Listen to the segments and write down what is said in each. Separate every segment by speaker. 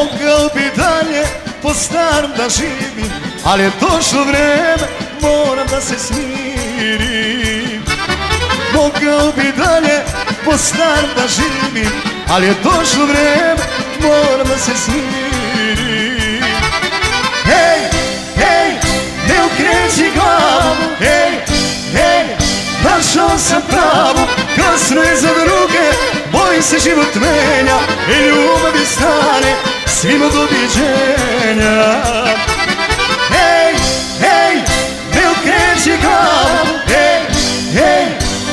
Speaker 1: Mogao bi dalje po starom da živim Ali je došlo vreme, moram da se smirim. Mogao bi dalje po starom da živim Ali je došlo vreme, moram da se smirim. Hej, hej, ne ukreći glavu Hej, hej, našao sam pravu Kasno je za druge, bojim se život menja I ljubavi stane, svima doviđenja Hej, hej, ne ukreći glavu. Hej, hej,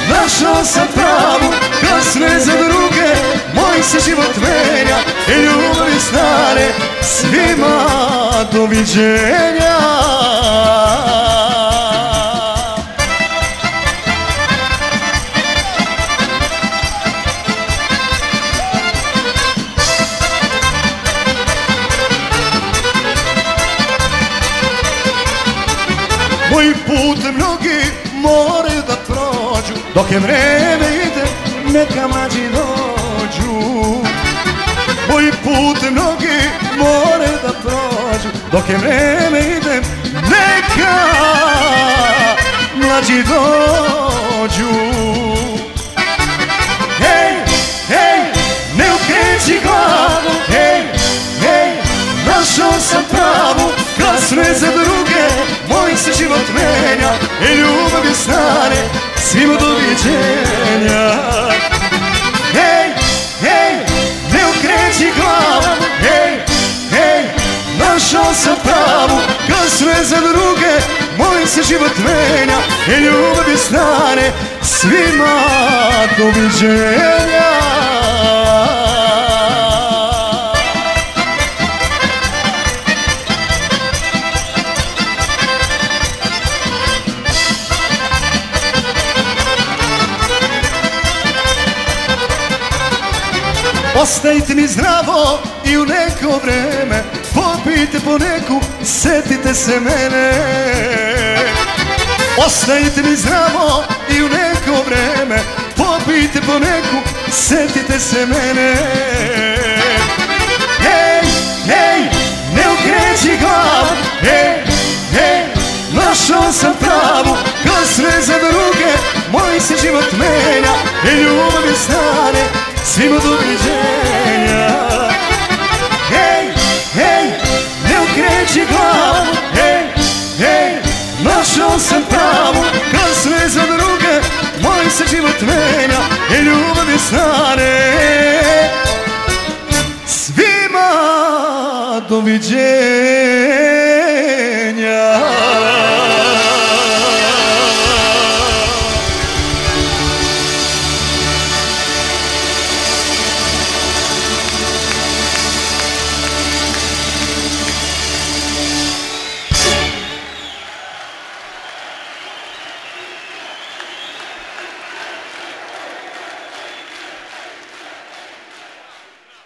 Speaker 1: našao sam pravu. Kasno je za druge, moj se život menja. Ljubavi stane, svima doviđenja Moj put mnogi moraju da prođu Dok je vreme ide, neka mlađi dođu. Moj put mnogi moraju da prođu Dok je vreme ide, neka mlađi dođu život menja I ljubavi stane, svima doviđenja. Hej, hej, ne ukreći glavu Hej, hej, našao sam pravu Kasno je za druge, moj se život menja I ljubavi stane, svima doviđenja Ostavite mi zdravo i u neko vreme. Popijte po neku, setite se mene. Ostavite mi zdravo i u neko vreme. Popijte po neku, setite se mene. Hej, hej, ne ukreći glavu. Hej, hej, našao sam pravu. Kasno je za druge, moj se život menja I ljubavi stane, svima doviđenja Hej, hej, ne ukreći glavu. Hej, hej, našao sam pravu Kasno je za druge, moj se život menja. I ljubavi stane. Svima doviđenja